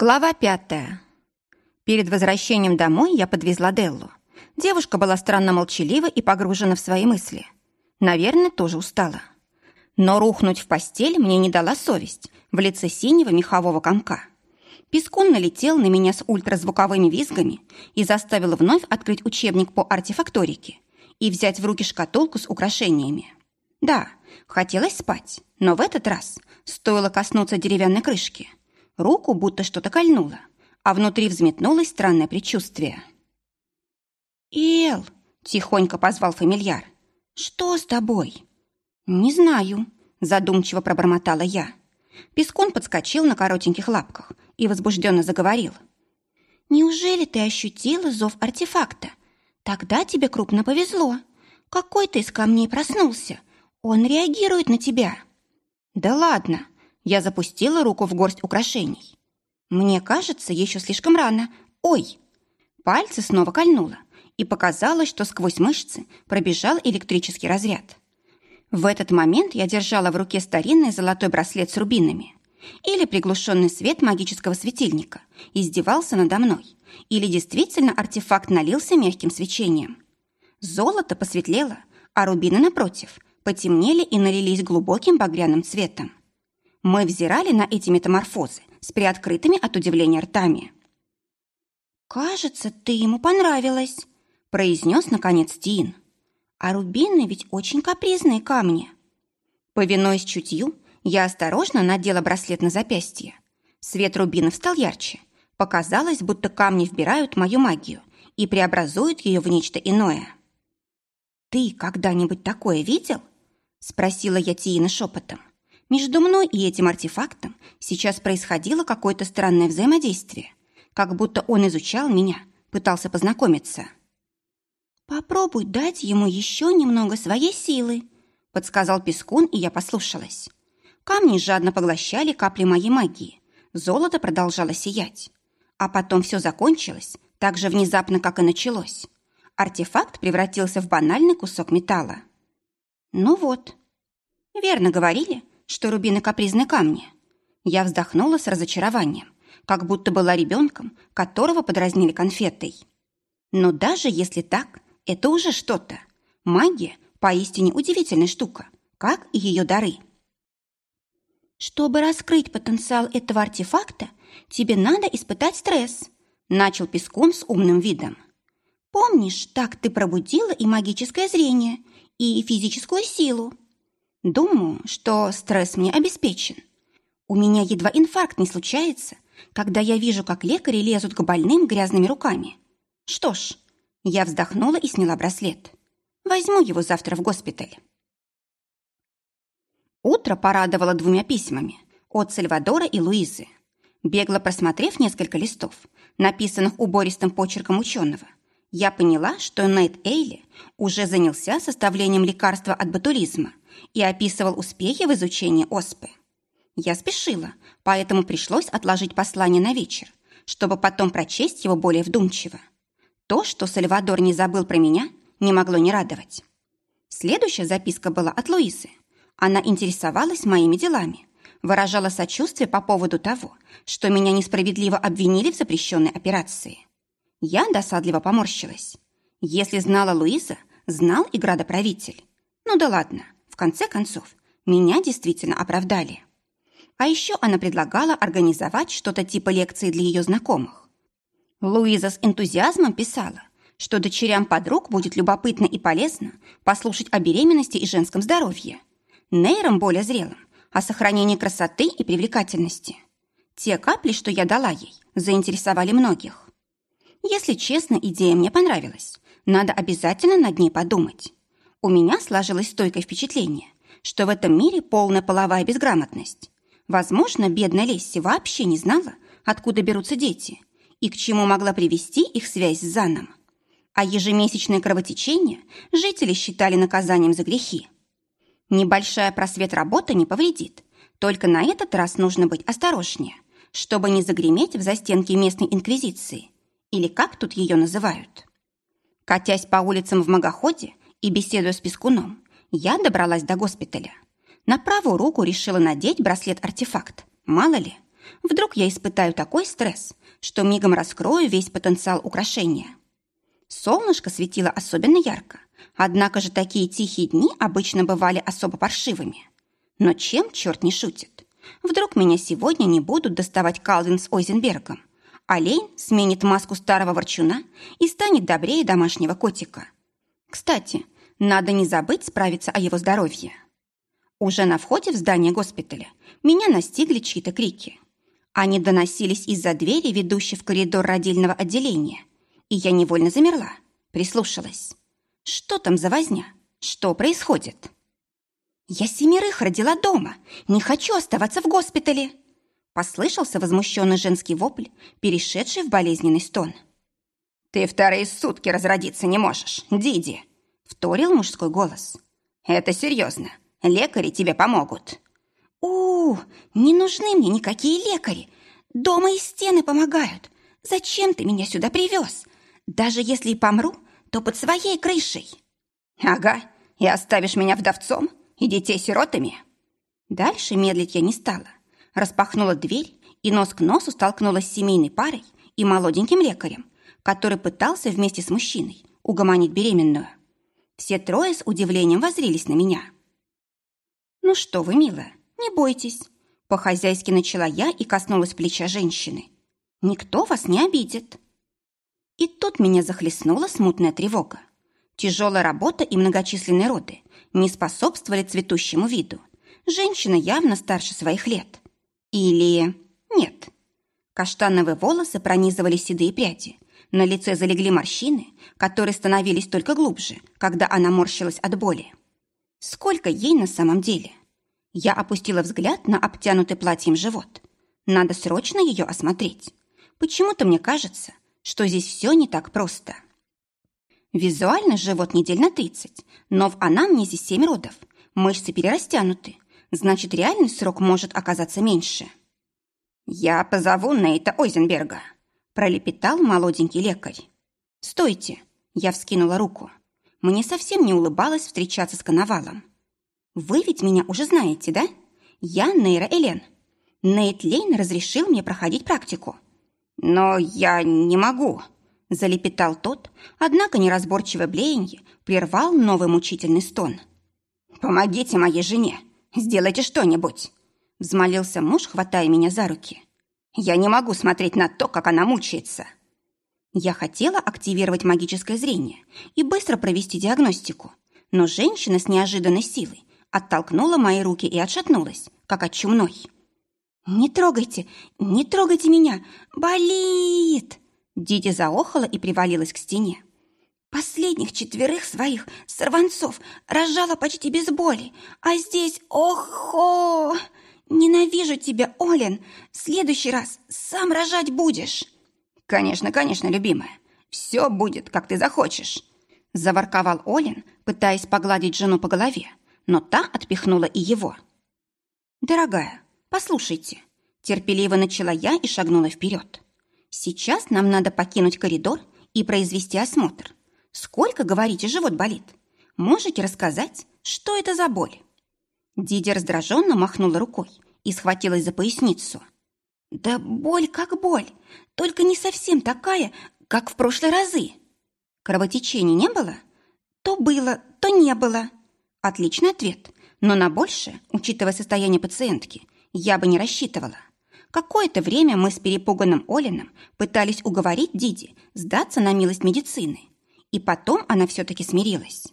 Глава пятая. Перед возвращением домой я подвезла Деллу. Девушка была странно молчалива и погружена в свои мысли. Наверное, тоже устала. Но рухнуть в постель мне не дала совесть в лице синего мехового комка. Пескун налетел на меня с ультразвуковыми визгами и заставил вновь открыть учебник по артефакторике и взять в руки шкатулку с украшениями. Да, хотелось спать, но в этот раз стоило коснуться деревянной крышки – Руку будто что-то кольнуло, а внутри взметнулось странное предчувствие. «Эл!» — тихонько позвал фамильяр. «Что с тобой?» «Не знаю», — задумчиво пробормотала я. Пескун подскочил на коротеньких лапках и возбужденно заговорил. «Неужели ты ощутила зов артефакта? Тогда тебе крупно повезло. Какой-то из камней проснулся. Он реагирует на тебя». «Да ладно!» Я запустила руку в горсть украшений. Мне кажется, еще слишком рано. Ой! Пальцы снова кольнуло, и показалось, что сквозь мышцы пробежал электрический разряд. В этот момент я держала в руке старинный золотой браслет с рубинами. Или приглушенный свет магического светильника издевался надо мной, или действительно артефакт налился мягким свечением. Золото посветлело, а рубины, напротив, потемнели и налились глубоким багряным цветом. Мы взирали на эти метаморфозы с приоткрытыми от удивления ртами. «Кажется, ты ему понравилась», — произнес, наконец, Тин. «А рубины ведь очень капризные камни». Повинуясь чутью, я осторожно надела браслет на запястье. Свет рубинов стал ярче. Показалось, будто камни вбирают мою магию и преобразуют ее в нечто иное. «Ты когда-нибудь такое видел?» — спросила я Тиина шепотом. Между мной и этим артефактом сейчас происходило какое-то странное взаимодействие, как будто он изучал меня, пытался познакомиться. «Попробуй дать ему еще немного своей силы», — подсказал Пескун, и я послушалась. Камни жадно поглощали капли моей магии. Золото продолжало сиять. А потом все закончилось так же внезапно, как и началось. Артефакт превратился в банальный кусок металла. Ну вот. Верно говорили, что рубины капризны камни. Я вздохнула с разочарованием, как будто была ребенком, которого подразнили конфетой. Но даже если так, это уже что-то. Магия – поистине удивительная штука, как и ее дары. Чтобы раскрыть потенциал этого артефакта, тебе надо испытать стресс, начал Пескун с умным видом. Помнишь, так ты пробудила и магическое зрение, и физическую силу. Думаю, что стресс мне обеспечен. У меня едва инфаркт не случается, когда я вижу, как лекари лезут к больным грязными руками. Что ж, я вздохнула и сняла браслет. Возьму его завтра в госпиталь. Утро порадовало двумя письмами от Сальвадора и Луизы. Бегло просмотрев несколько листов, написанных убористым почерком ученого, я поняла, что Нейт Эйли уже занялся составлением лекарства от ботулизма и описывал успехи в изучении оспы. Я спешила, поэтому пришлось отложить послание на вечер, чтобы потом прочесть его более вдумчиво. То, что Сальвадор не забыл про меня, не могло не радовать. Следующая записка была от Луизы. Она интересовалась моими делами, выражала сочувствие по поводу того, что меня несправедливо обвинили в запрещенной операции. Я досадливо поморщилась. Если знала Луиза, знал и градоправитель. Ну да ладно, конце концов, меня действительно оправдали. А еще она предлагала организовать что-то типа лекции для ее знакомых. Луиза с энтузиазмом писала, что дочерям подруг будет любопытно и полезно послушать о беременности и женском здоровье. Нейрам более зрелым, о сохранении красоты и привлекательности. Те капли, что я дала ей, заинтересовали многих. Если честно, идея мне понравилась. Надо обязательно над ней подумать. У меня сложилось стойкое впечатление, что в этом мире полная половая безграмотность. Возможно, бедная Лесси вообще не знала, откуда берутся дети и к чему могла привести их связь с Заном. А ежемесячное кровотечение жители считали наказанием за грехи. Небольшая просвет работа не повредит, только на этот раз нужно быть осторожнее, чтобы не загреметь в застенки местной инквизиции – или как тут ее называют. Катясь по улицам в Магоходе и беседуя с Пескуном, я добралась до госпиталя. На правую руку решила надеть браслет-артефакт. Мало ли, Вдруг я испытаю такой стресс, что мигом раскрою весь потенциал украшения. Солнышко светило особенно ярко, однако же такие тихие дни обычно бывали особо паршивыми. Но чем черт не шутит? Вдруг меня сегодня не будут доставать Калвин с Ойзенбергом, Лейн сменит маску старого ворчуна и станет добрее домашнего котика. Кстати, надо не забыть справиться о его здоровье. Уже на входе в здание госпиталя меня настигли чьи-то крики. Они доносились из-за двери, ведущей в коридор родильного отделения, и я невольно замерла, прислушалась. Что там за возня? Что происходит? «Я семерых родила дома. Не хочу оставаться в госпитале!» Послышался возмущенный женский вопль, перешедший в болезненный стон. «Ты вторые сутки разродиться не можешь, Диди!» Вторил мужской голос. «Это серьезно. Лекари тебе помогут». «У, -у не нужны мне никакие лекари. Дома и стены помогают. Зачем ты меня сюда привез? Даже если и помру, то под своей крышей». «Ага, и оставишь меня вдовцом и детей сиротами?» Дальше медлить я не стала. Распахнула дверь и нос к носу столкнулась с семейной парой и молоденьким лекарем, который пытался вместе с мужчиной угомонить беременную. Все трое с удивлением возрились на меня. «Ну что вы, милая, не бойтесь», — по-хозяйски начала я и коснулась плеча женщины. «Никто вас не обидит». И тут меня захлестнула смутная тревога. Тяжелая работа и многочисленные роды не способствовали цветущему виду. Женщина явно старше своих лет. Или нет. Каштановые волосы пронизывали седые пряди. На лице залегли морщины, которые становились только глубже, когда она морщилась от боли. Сколько ей на самом деле? Я опустила взгляд на обтянутый платьем живот. Надо срочно ее осмотреть. Почему-то мне кажется, что здесь все не так просто. Визуально живот недель на 30, но в анамнезе 7 родов. Мышцы перерастянуты. Значит, реальный срок может оказаться меньше. «Я позову Нейта Ойзенберга», – пролепетал молоденький лекарь. «Стойте!» – я вскинула руку. Мне совсем не улыбалось встречаться с Коновалом. «Вы ведь меня уже знаете, да? Я Нейра Элен. Нейт Лейн разрешил мне проходить практику. «Но я не могу», – залепетал тот, однако неразборчивое блеяние прервал новый мучительный стон. «Помогите моей жене, сделайте что-нибудь», – взмолился муж, хватая меня за руки. «Я не могу смотреть на то, как она мучается». Я хотела активировать магическое зрение и быстро провести диагностику, но женщина с неожиданной силой оттолкнула мои руки и отшатнулась, как от чумной. «Не трогайте, не трогайте меня! Болит!» Диди заохала и привалилась к стене. «Последних четверых своих сорванцов рожала почти без боли, а здесь охо! Ненавижу тебя, Олен! В следующий раз сам рожать будешь!» «Конечно, конечно, любимая, все будет, как ты захочешь!» Заворковал Олен, пытаясь погладить жену по голове, но та отпихнула и его. «Дорогая, Послушайте, терпеливо начала я и шагнула вперед. Сейчас нам надо покинуть коридор и произвести осмотр. Сколько, говорите, живот болит? Можете рассказать, что это за боль? Диди раздраженно махнула рукой и схватилась за поясницу. Да боль как боль, только не совсем такая, как в прошлые разы. Кровотечения не было? То было, то не было. Отличный ответ, но на большее, учитывая состояние пациентки, я бы не рассчитывала. Какое-то время мы с перепуганным Олином пытались уговорить Диди сдаться на милость медицины. И потом она все-таки смирилась.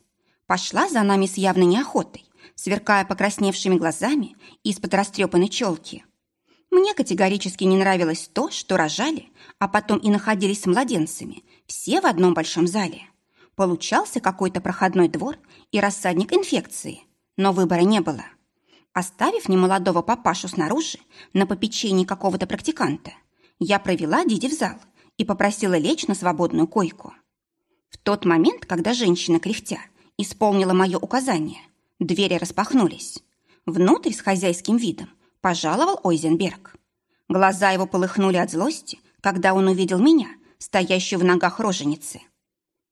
Пошла за нами с явной неохотой, сверкая покрасневшими глазами из-под растрепанной челки. Мне категорически не нравилось то, что рожали, а потом и находились с младенцами, все в одном большом зале. Получался какой-то проходной двор и рассадник инфекции, но выбора не было. Оставив немолодого папашу снаружи на попечении какого-то практиканта, я провела Диди в зал и попросила лечь на свободную койку. В тот момент, когда женщина, кряхтя, исполнила мое указание, двери распахнулись. Внутрь с хозяйским видом пожаловал Ойзенберг. Глаза его полыхнули от злости, когда он увидел меня, стоящую в ногах роженицы.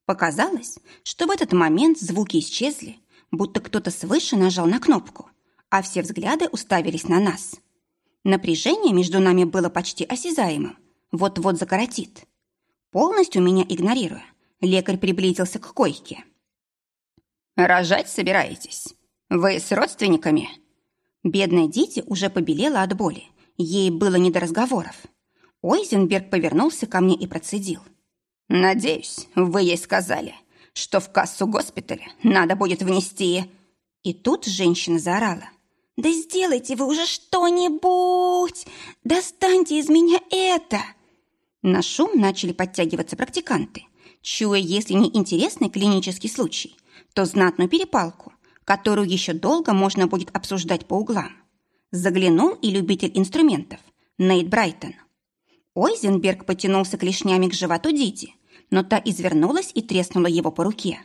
Показалось, что в этот момент звуки исчезли, будто кто-то свыше нажал на кнопку, а все взгляды уставились на нас. Напряжение между нами было почти осязаемым. Вот-вот закоротит. Полностью меня игнорируя, лекарь приблизился к койке. «Рожать собираетесь? Вы с родственниками?» Бедная Дити уже побелела от боли. Ей было не до разговоров. Ойзенберг повернулся ко мне и процедил. «Надеюсь, вы ей сказали, что в кассу госпиталя надо будет внести...» И тут женщина заорала. «Да сделайте вы уже что-нибудь! Достаньте из меня это!» На шум начали подтягиваться практиканты, чуя, если не интересный клинический случай, то знатную перепалку, которую еще долго можно будет обсуждать по углам. Заглянул и любитель инструментов, Нейт Брайтон. Ойзенберг потянулся клешнями к животу Диди, но та извернулась и треснула его по руке.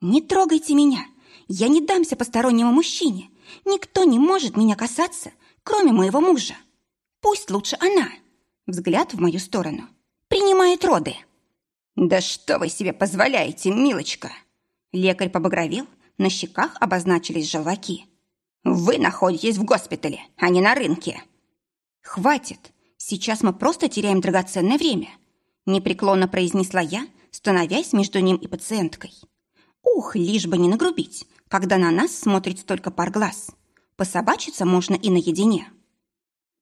«Не трогайте меня! Я не дамся постороннему мужчине! Никто не может меня касаться, кроме моего мужа! Пусть лучше она!» Взгляд в мою сторону. «Принимает роды!» «Да что вы себе позволяете, милочка!» Лекарь побагровел, на щеках обозначились желваки. «Вы находитесь в госпитале, а не на рынке!» «Хватит! Сейчас мы просто теряем драгоценное время», непреклонно произнесла я, становясь между ним и пациенткой. Ух, лишь бы не нагрубить, когда на нас смотрит столько пар глаз. Пособачиться можно и наедине.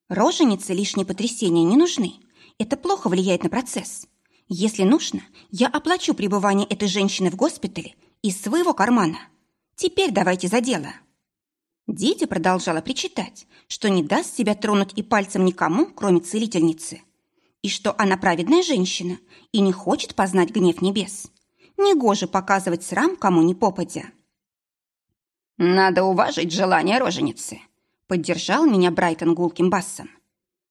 Роженицы лишние потрясения не нужны. Это плохо влияет на процесс. Если нужно, я оплачу пребывание этой женщины в госпитале из своего кармана. Теперь давайте за дело. Дитя продолжала причитать, что не даст себя тронуть и пальцем никому, кроме целительницы, и что она праведная женщина и не хочет познать гнев небес. Негоже показывать срам кому ни попадя. «Надо уважить желание роженицы», — поддержал меня Брайтон гулким басом.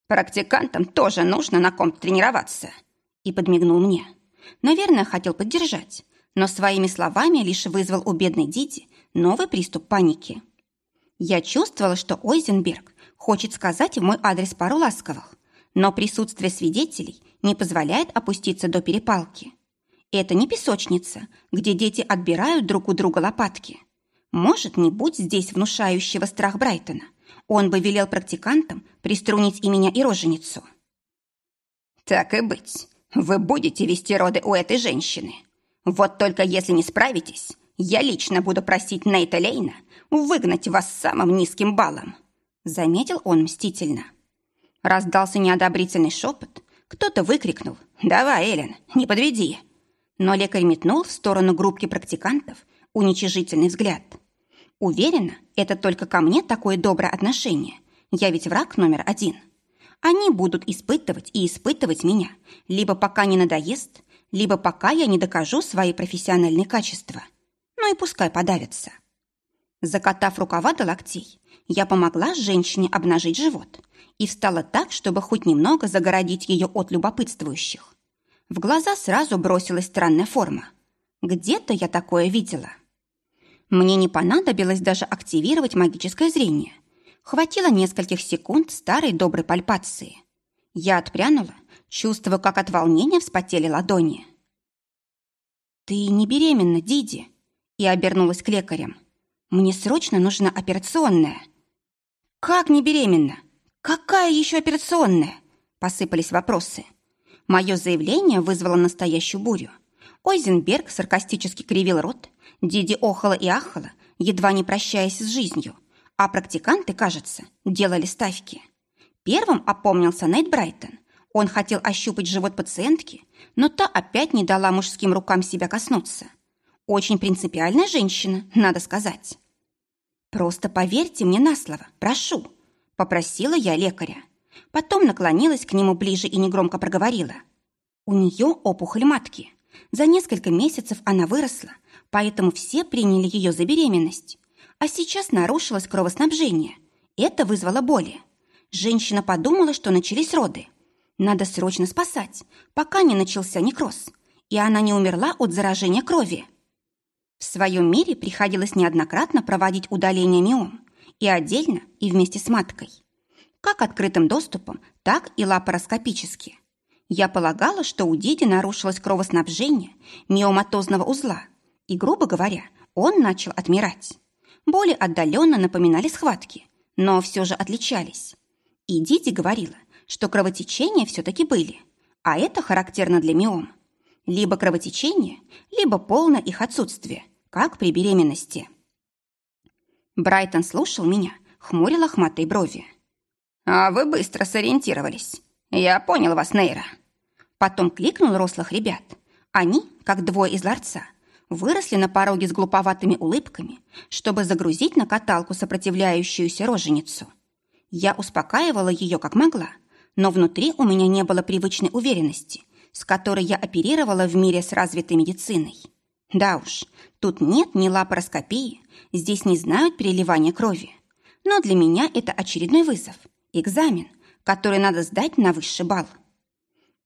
«Практикантам тоже нужно на ком тренироваться», — и подмигнул мне. Наверное, хотел поддержать, но своими словами лишь вызвал у бедной Диди новый приступ паники. Я чувствовала, что Ойзенберг хочет сказать в мой адрес пару ласковых, но присутствие свидетелей не позволяет опуститься до перепалки. Это не песочница, где дети отбирают друг у друга лопатки. Может, не будь здесь внушающего страх Брайтона, он бы велел практикантам приструнить и меня, и роженицу. «Так и быть, вы будете вести роды у этой женщины. Вот только если не справитесь, я лично буду просить Нейта Лейна выгнать вас самым низким баллом», заметил он мстительно. Раздался неодобрительный шепот. Кто-то выкрикнул «Давай, Эллен, не подведи!» Но лекарь метнул в сторону группки практикантов уничижительный взгляд. Уверена, это только ко мне такое доброе отношение. Я ведь враг номер один. Они будут испытывать и испытывать меня, либо пока не надоест, либо пока я не докажу свои профессиональные качества. Ну и пускай подавятся. Закатав рукава до локтей, я помогла женщине обнажить живот и встала так, чтобы хоть немного загородить ее от любопытствующих. В глаза сразу бросилась странная форма. Где-то я такое видела. Мне не понадобилось даже активировать магическое зрение. Хватило нескольких секунд старой доброй пальпации. Я отпрянула, чувствуя, как от волнения вспотели ладони. «Ты не беременна, Диди?» и обернулась к лекарям. Мне срочно нужна операционная. Как не беременна? Какая еще операционная? Посыпались вопросы. Мое заявление вызвало настоящую бурю. Ойзенберг саркастически кривил рот, Диди охала и ахала, едва не прощаясь с жизнью, а практиканты, кажется, делали ставки. Первым опомнился Нейт Брайтон. Он хотел ощупать живот пациентки, но та опять не дала мужским рукам себя коснуться. Очень принципиальная женщина, надо сказать. «Просто поверьте мне на слово, прошу», — попросила я лекаря. Потом наклонилась к нему ближе и негромко проговорила. «У нее опухоль матки. За несколько месяцев она выросла, поэтому все приняли ее за беременность. А сейчас нарушилось кровоснабжение. Это вызвало боли. Женщина подумала, что начались роды. Надо срочно спасать, пока не начался некроз, и она не умерла от заражения крови. В своем мире приходилось неоднократно проводить удаление миом, и отдельно, и вместе с маткой. Как открытым доступом, так и лапароскопически. Я полагала, что у Диди нарушилось кровоснабжение миоматозного узла, и, грубо говоря, он начал отмирать. Боли отдаленно напоминали схватки, но все же отличались. И Диди говорила, что кровотечения все-таки были, а это характерно для миом. Либо кровотечение, либо полное их отсутствие, как при беременности. Брайтон слушал меня, хмурил лохматые брови. «А вы быстро сориентировались. Я понял вас, Нейра». Потом кликнул рослых ребят. Они, как двое из ларца, выросли на пороге с глуповатыми улыбками, чтобы загрузить на каталку сопротивляющуюся роженицу. Я успокаивала ее как могла, но внутри у меня не было привычной уверенности, с которой я оперировала в мире с развитой медициной. Да уж, тут нет ни лапароскопии, здесь не знают переливания крови. Но для меня это очередной вызов, экзамен, который надо сдать на высший балл.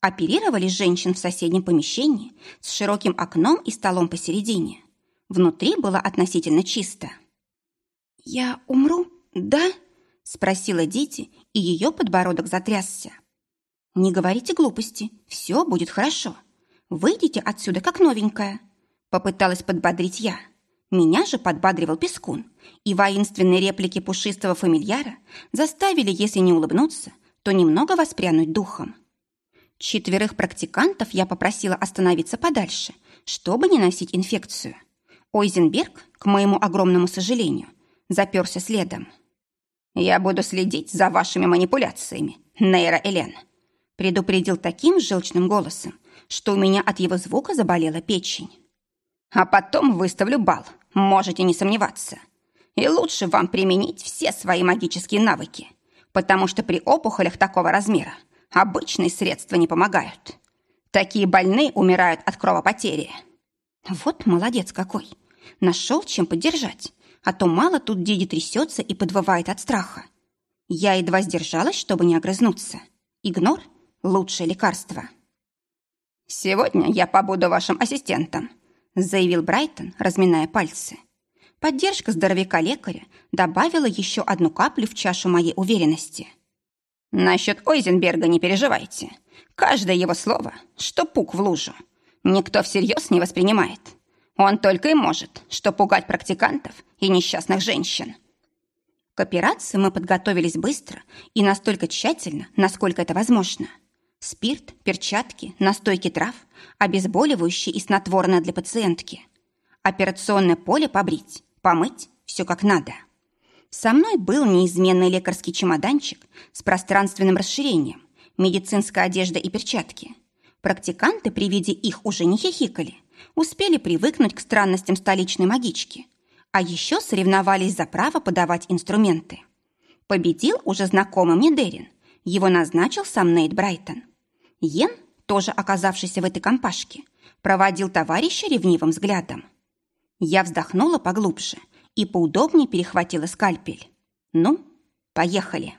Оперировали женщин в соседнем помещении с широким окном и столом посередине. Внутри было относительно чисто. «Я умру, да?» – спросила Дити, и ее подбородок затрясся. «Не говорите глупости, все будет хорошо. Выйдите отсюда как новенькая», – попыталась подбодрить я. Меня же подбадривал Пескун, и воинственные реплики пушистого фамильяра заставили, если не улыбнуться, то немного воспрянуть духом. Четверых практикантов я попросила остановиться подальше, чтобы не носить инфекцию. Ойзенберг, к моему огромному сожалению, заперся следом. «Я буду следить за вашими манипуляциями, Нейра Элен», предупредил таким желчным голосом, что у меня от его звука заболела печень. «А потом выставлю бал, можете не сомневаться. И лучше вам применить все свои магические навыки, потому что при опухолях такого размера Обычные средства не помогают. Такие больные умирают от кровопотери. Вот молодец какой. Нашел, чем поддержать. А то мало тут Диди трясется и подвывает от страха. Я едва сдержалась, чтобы не огрызнуться. Игнор – лучшее лекарство. «Сегодня я побуду вашим ассистентом», – заявил Брайтон, разминая пальцы. Поддержка здоровяка-лекаря добавила еще одну каплю в чашу моей уверенности – Насчет Ойзенберга не переживайте. Каждое его слово, что пук в лужу. Никто всерьез не воспринимает. Он только и может, что пугать практикантов и несчастных женщин. К операции мы подготовились быстро и настолько тщательно, насколько это возможно. Спирт, перчатки, настойки трав, обезболивающие и снотворное для пациентки. Операционное поле побрить, помыть, все как надо. Со мной был неизменный лекарский чемоданчик с пространственным расширением, медицинская одежда и перчатки. Практиканты при виде их уже не хихикали, успели привыкнуть к странностям столичной магички, а еще соревновались за право подавать инструменты. Победил уже знакомый мне Дерин, его назначил сам Нейт Брайтон. Йен, тоже оказавшийся в этой компашке, проводил товарища ревнивым взглядом. Я вздохнула поглубже – и поудобнее перехватила скальпель. Ну, поехали.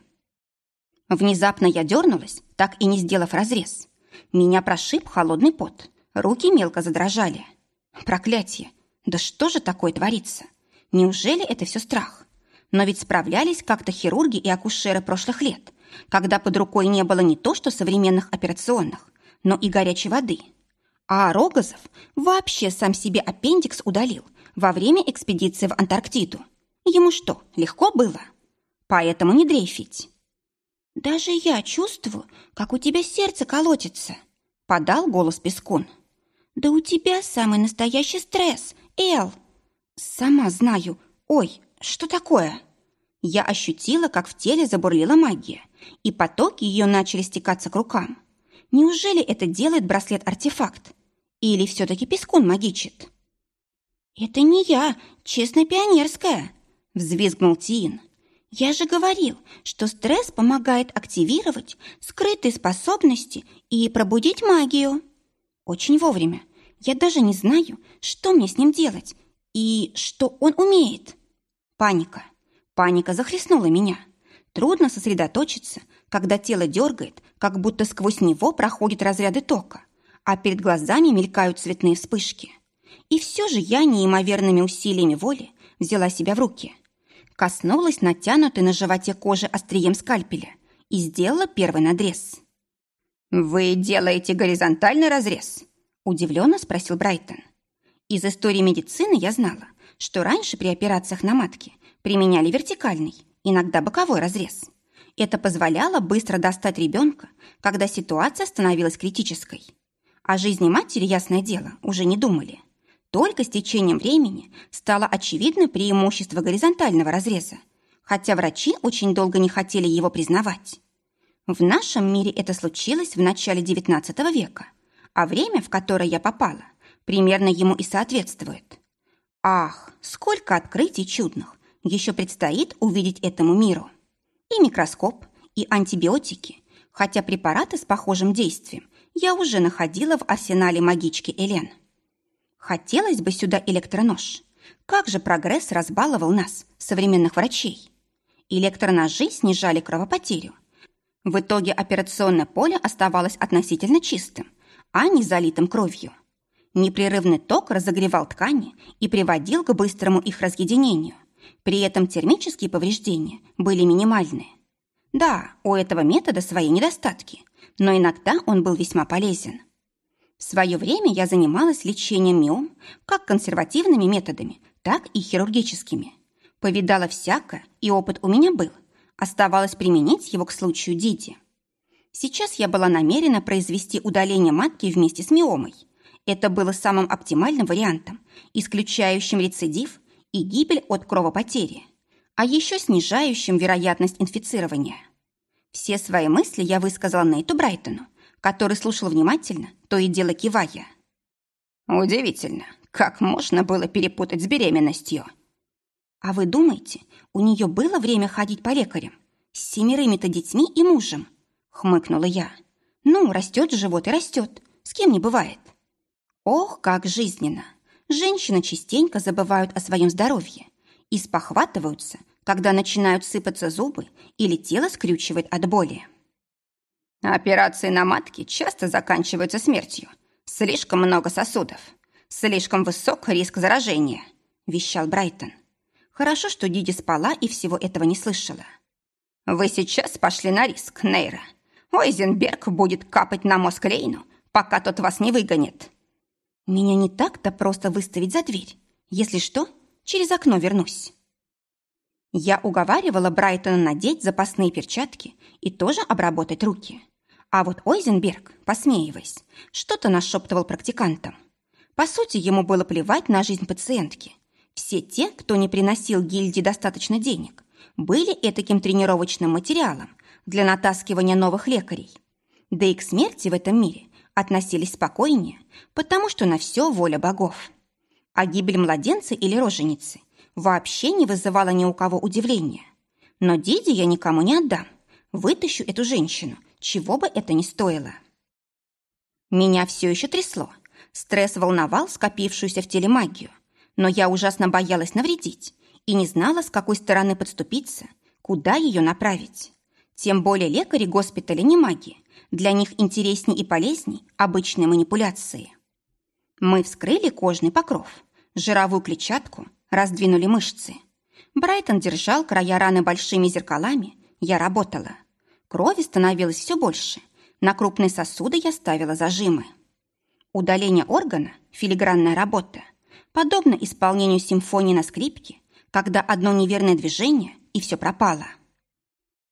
Внезапно я дернулась, так и не сделав разрез. Меня прошиб холодный пот. Руки мелко задрожали. Проклятие! Да что же такое творится? Неужели это все страх? Но ведь справлялись как-то хирурги и акушеры прошлых лет, когда под рукой не было не то что современных операционных, но и горячей воды. А Рогозов вообще сам себе аппендикс удалил во время экспедиции в Антарктиду. Ему что, легко было? Поэтому не дрейфить. «Даже я чувствую, как у тебя сердце колотится», — подал голос Пескун. «Да у тебя самый настоящий стресс, Эл!» «Сама знаю. Ой, что такое?» Я ощутила, как в теле забурлила магия, и потоки ее начали стекаться к рукам. Неужели это делает браслет-артефакт? Или все-таки Пескун магичит? «Это не я, честно пионерская», — взвизгнул Тиин. «Я же говорил, что стресс помогает активировать скрытые способности и пробудить магию». «Очень вовремя. Я даже не знаю, что мне с ним делать и что он умеет». Паника. Паника захлестнула меня. Трудно сосредоточиться, когда тело дергает, как будто сквозь него проходят разряды тока, а перед глазами мелькают цветные вспышки. И все же я неимоверными усилиями воли взяла себя в руки. Коснулась натянутой на животе кожи острием скальпеля и сделала первый надрез. «Вы делаете горизонтальный разрез?» – удивленно спросил Брайтон. Из истории медицины я знала, что раньше при операциях на матке применяли вертикальный, иногда боковой разрез. Это позволяло быстро достать ребенка, когда ситуация становилась критической. О жизни матери, ясное дело, уже не думали. Только с течением времени стало очевидно преимущество горизонтального разреза, хотя врачи очень долго не хотели его признавать. В нашем мире это случилось в начале XIX века, а время, в которое я попала, примерно ему и соответствует. Ах, сколько открытий чудных еще предстоит увидеть этому миру. И микроскоп, и антибиотики, хотя препараты с похожим действием я уже находила в арсенале магички Элен. Хотелось бы сюда электронож. Как же прогресс разбаловал нас, современных врачей. Электроножи снижали кровопотерю. В итоге операционное поле оставалось относительно чистым, а не залитым кровью. Непрерывный ток разогревал ткани и приводил к быстрому их разъединению. При этом термические повреждения были минимальны. Да, у этого метода свои недостатки, но иногда он был весьма полезен. В свое время я занималась лечением миом как консервативными методами, так и хирургическими. Повидала всякое, и опыт у меня был. Оставалось применить его к случаю Диди. Сейчас я была намерена произвести удаление матки вместе с миомой. Это было самым оптимальным вариантом, исключающим рецидив и гибель от кровопотери, а еще снижающим вероятность инфицирования. Все свои мысли я высказала Нейту Брайтону, который слушал внимательно, то и дело кивая. «Удивительно, как можно было перепутать с беременностью?» «А вы думаете, у нее было время ходить по лекарям? С семерыми-то детьми и мужем?» — хмыкнула я. «Ну, растет живот и растет. С кем не бывает». Ох, как жизненно! Женщины частенько забывают о своем здоровье и спохватываются, когда начинают сыпаться зубы или тело скрючивает от боли. Операции на матке часто заканчиваются смертью. Слишком много сосудов. Слишком высок риск заражения, вещал Брайтон. Хорошо, что Диди спала и всего этого не слышала. Вы сейчас пошли на риск, Нейра. Ойзенберг будет капать на мозг Лейну, пока тот вас не выгонит. Меня не так-то просто выставить за дверь. Если что, через окно вернусь. Я уговаривала Брайтона надеть запасные перчатки и тоже обработать руки. А вот Ойзенберг, посмеиваясь, что-то нашептывал практикантам. По сути, ему было плевать на жизнь пациентки. Все те, кто не приносил гильдии достаточно денег, были этаким тренировочным материалом для натаскивания новых лекарей. Да и к смерти в этом мире относились спокойнее, потому что на все воля богов. А гибель младенца или роженицы вообще не вызывала ни у кого удивления. Но Диди я никому не отдам. Вытащу эту женщину, чего бы это ни стоило. Меня все еще трясло. Стресс волновал скопившуюся в теле магию. Но я ужасно боялась навредить и не знала, с какой стороны подступиться, куда ее направить. Тем более лекари госпиталя не маги. Для них интереснее и полезней обычные манипуляции. Мы вскрыли кожный покров, жировую клетчатку, раздвинули мышцы. Брайтон держал края раны большими зеркалами, я работала. Крови становилось все больше. На крупные сосуды я ставила зажимы. Удаление органа – филигранная работа. Подобно исполнению симфонии на скрипке, когда одно неверное движение – и все пропало.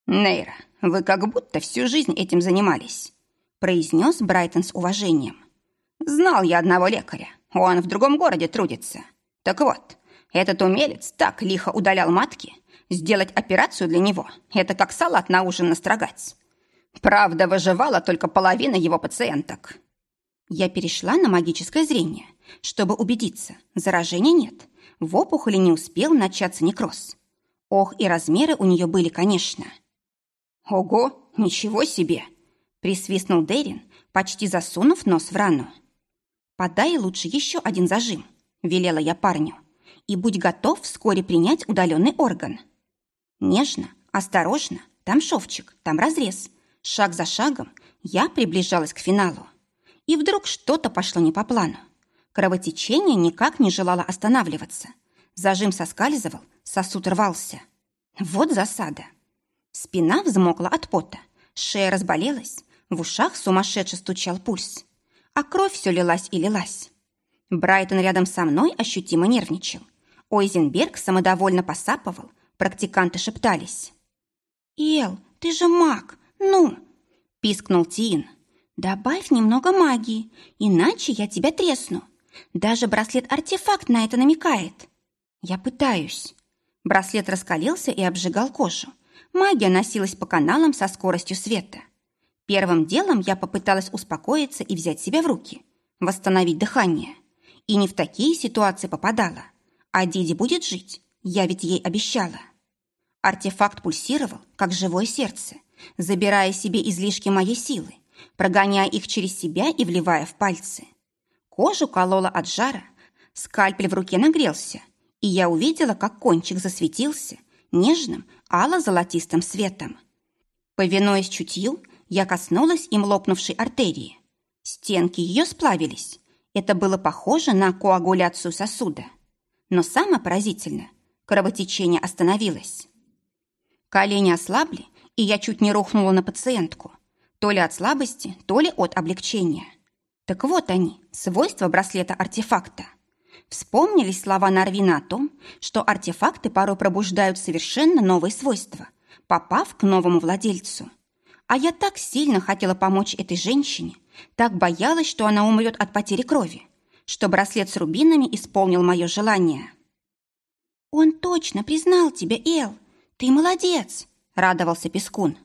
«Нейра, вы как будто всю жизнь этим занимались», – произнес Брайтон с уважением. «Знал я одного лекаря. Он в другом городе трудится. Так вот, этот умелец так лихо удалял матки, Сделать операцию для него – это как салат на ужин настрогать. Правда, выживала только половина его пациенток. Я перешла на магическое зрение, чтобы убедиться, заражения нет. В опухоли не успел начаться некроз. Ох, и размеры у нее были, конечно. «Ого, ничего себе!» – присвистнул Дерин, почти засунув нос в рану. «Подай лучше еще один зажим», – велела я парню. «И будь готов вскоре принять удаленный орган». Нежно, осторожно, там шовчик, там разрез. Шаг за шагом я приближалась к финалу. И вдруг что-то пошло не по плану. Кровотечение никак не желало останавливаться. Зажим соскальзывал, сосуд рвался. Вот засада. Спина взмокла от пота, шея разболелась, в ушах сумасшедше стучал пульс. А кровь все лилась и лилась. Брайтон рядом со мной ощутимо нервничал. Ойзенберг самодовольно посапывал, Практиканты шептались. «Эл, ты же маг, ну!» – пискнул Тиин. «Добавь немного магии, иначе я тебя тресну. Даже браслет-артефакт на это намекает». «Я пытаюсь». Браслет раскалился и обжигал кожу. Магия носилась по каналам со скоростью света. Первым делом я попыталась успокоиться и взять себя в руки, восстановить дыхание. И не в такие ситуации попадала. А Диди будет жить, я ведь ей обещала. Артефакт пульсировал, как живое сердце, забирая себе излишки моей силы, прогоняя их через себя и вливая в пальцы. Кожу колола от жара, скальпель в руке нагрелся, и я увидела, как кончик засветился нежным ало-золотистым светом. Повинуясь чутью, я коснулась им лопнувшей артерии. Стенки ее сплавились. Это было похоже на коагуляцию сосуда. Но самое поразительное – кровотечение остановилось. Колени ослабли, и я чуть не рухнула на пациентку. То ли от слабости, то ли от облегчения. Так вот они, свойства браслета-артефакта. Вспомнились слова Нарвина о том, что артефакты порой пробуждают совершенно новые свойства, попав к новому владельцу. А я так сильно хотела помочь этой женщине, так боялась, что она умрет от потери крови, что браслет с рубинами исполнил мое желание. «Он точно признал тебя, Эл. Ты молодец!» — радовался Пескун.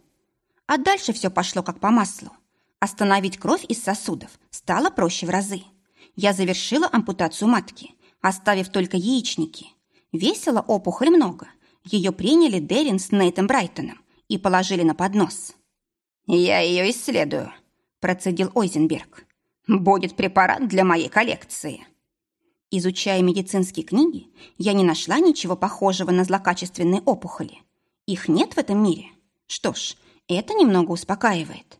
А дальше все пошло как по маслу. Остановить кровь из сосудов стало проще в разы. Я завершила ампутацию матки, оставив только яичники. Весила опухоль много. Ее приняли Дерин с Нейтом Брайтоном и положили на поднос. «Я ее исследую», – процедил Ойзенберг. «Будет препарат для моей коллекции». Изучая медицинские книги, я не нашла ничего похожего на злокачественные опухоли. Их нет в этом мире. Что ж, это немного успокаивает.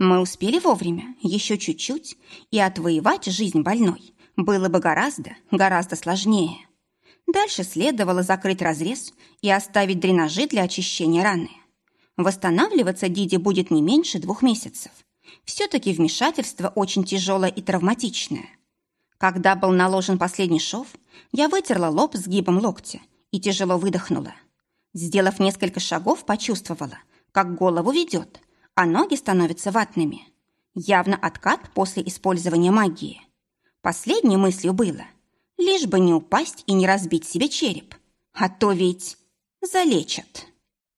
Мы успели вовремя, еще чуть-чуть, и отвоевать жизнь больной было бы гораздо, гораздо сложнее. Дальше следовало закрыть разрез и оставить дренажи для очищения раны. Восстанавливаться Диди будет не меньше двух месяцев. Все-таки вмешательство очень тяжелое и травматичное. Когда был наложен последний шов, я вытерла лоб сгибом локтя и тяжело выдохнула. Сделав несколько шагов, почувствовала, как голову ведет, а ноги становятся ватными. Явно откат после использования магии. Последней мыслью было, лишь бы не упасть и не разбить себе череп, а то ведь залечат.